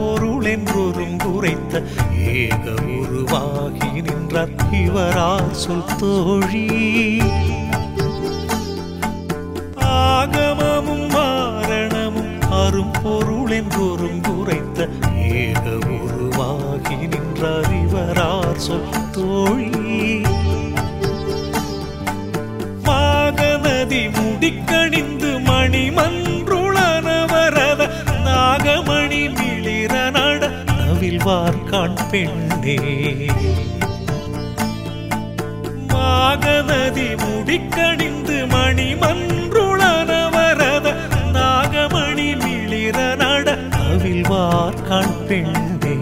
பொருள் என்றொரும் குறைத்த ஏக உருவாகி நின்றார் இவரார் சொல் தோழி. ஆகமமும் மாரணமும் அரும் பொருள் என்றொரும் குறைத்த ஏக உருவாகி நின்றார் இவரார் சொல் தோழி. மாகநதி முடிக்கணிந்து மணிமன்றுளனவரத நாகமணி மீ நவில்வார்கான் பெண்ணே. மாகநதி முடிக்கணிந்து மணி மன்றுளன வரத நாகமணி மிளிர நட நவில்வார்கான் பெண்ணே.